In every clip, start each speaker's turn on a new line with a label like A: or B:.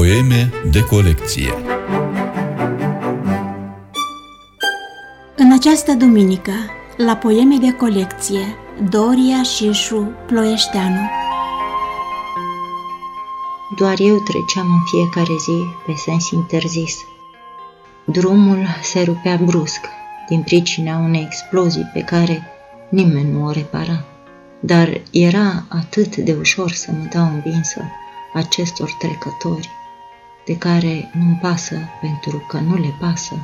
A: Poeme de colecție
B: În această duminică, la Poeme de colecție, Doria Șișu Ploieșteanu
C: Doar eu treceam în fiecare zi pe sens interzis. Drumul se rupea brusc din pricina unei explozii pe care nimeni nu o repara. Dar era atât de ușor să mă dau învinsă acestor trecători, de care nu-mi pasă pentru că nu le pasă.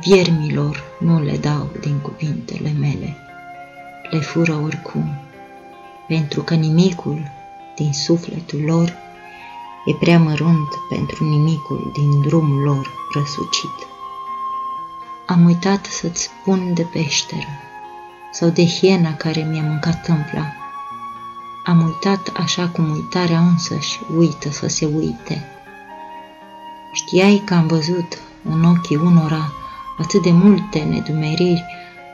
C: Viermilor nu le dau din cuvintele mele, le fură oricum, pentru că nimicul din sufletul lor e prea mărunt pentru nimicul din drumul lor răsucit. Am uitat să-ți spun de peșteră sau de hiena care mi-a mâncat tâmpla. Am uitat așa cum uitarea însăși uită să se uite. Știai că am văzut în ochii unora atât de multe nedumeriri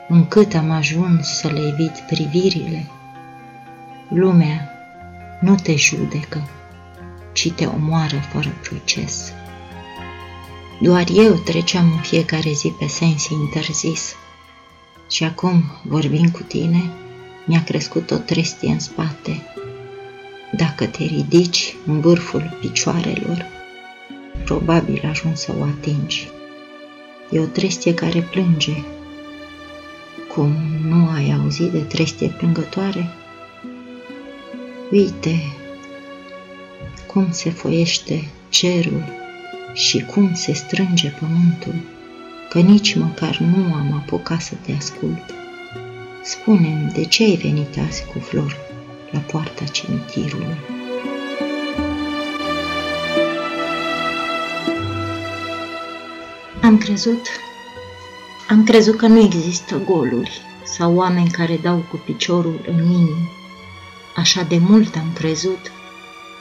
C: încât am ajuns să le evit privirile? Lumea nu te judecă, ci te omoară fără proces. Doar eu treceam în fiecare zi pe sens interzis. Și acum, vorbind cu tine, mi-a crescut o trestie în spate. Dacă te ridici în vârful picioarelor, probabil ajungi să o atingi. E o trestie care plânge. Cum nu ai auzit de trestie plângătoare? Uite cum se foiește cerul și cum se strânge pământul, că nici măcar nu am apucat să te ascult. spune de ce ai venit azi cu flori la poarta cimitirului? Am crezut, am crezut că nu există goluri sau oameni care dau cu piciorul în inimi. Așa de mult am crezut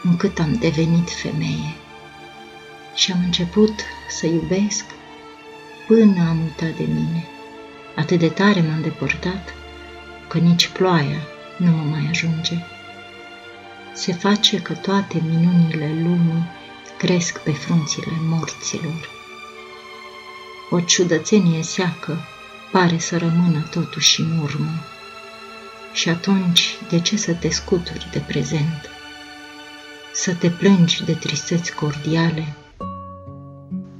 C: încât am devenit femeie și am început să iubesc până am uitat de mine. Atât de tare m-am depărtat că nici ploaia nu mă mai ajunge. Se face că toate minunile lumii cresc pe frunțile morților. O ciudățenie seacă pare să rămână totuși în urmă. Și atunci, de ce să te scuturi de prezent? Să te plângi de tristeți cordiale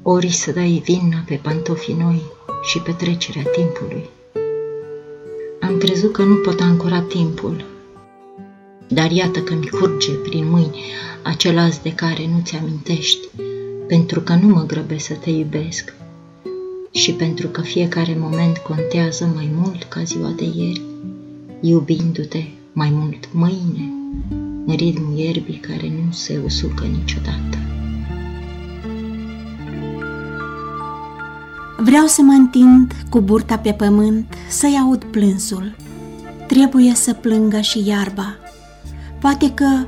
C: ori să dai vina pe pantofii noi și petrecerea timpului. Am crezut că nu pot ancora timpul, dar iată că mi curge prin mâini acel azi de care nu ți amintești, pentru că nu mă grăbesc să te iubesc și pentru că fiecare moment contează mai mult ca ziua de ieri, iubindu-te mai mult mâine, în ritmul ierbii care nu se usucă niciodată.
B: Vreau să mă întind cu burta pe pământ, să-i aud plânsul. Trebuie să plângă și iarba. Poate că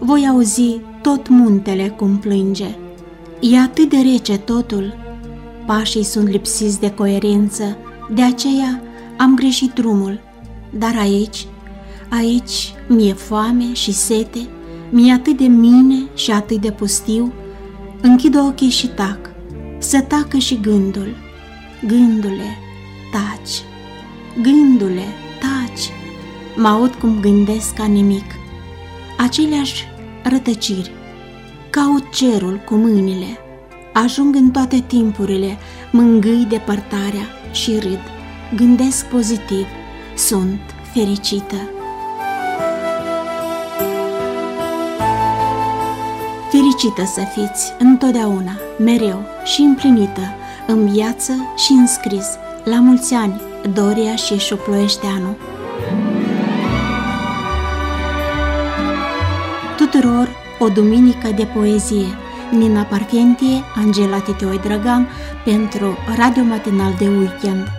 B: voi auzi tot muntele cum plânge. E atât de rece totul. Pașii sunt lipsiți de coerență, de aceea am greșit drumul. Dar aici, aici mi-e foame și sete, mi-e atât de mine și atât de pustiu, închid ochii și tac, să tacă și gândul. Gândule, taci, gândule, taci, mă aud cum gândesc ca nimic. Aceleași rătăciri, caut cerul cu mâinile, ajung în toate timpurile, mângâi depărtarea și râd, gândesc pozitiv, sunt fericită. Fericită să fiți întotdeauna, mereu și împlinită, în viață și în scris. La mulți ani, Doria și Șoploieșteanu. Tuturor o duminică de poezie. Nina Parfentie, Angela Titeoi Drăgam, pentru Radio Matinal de Weekend.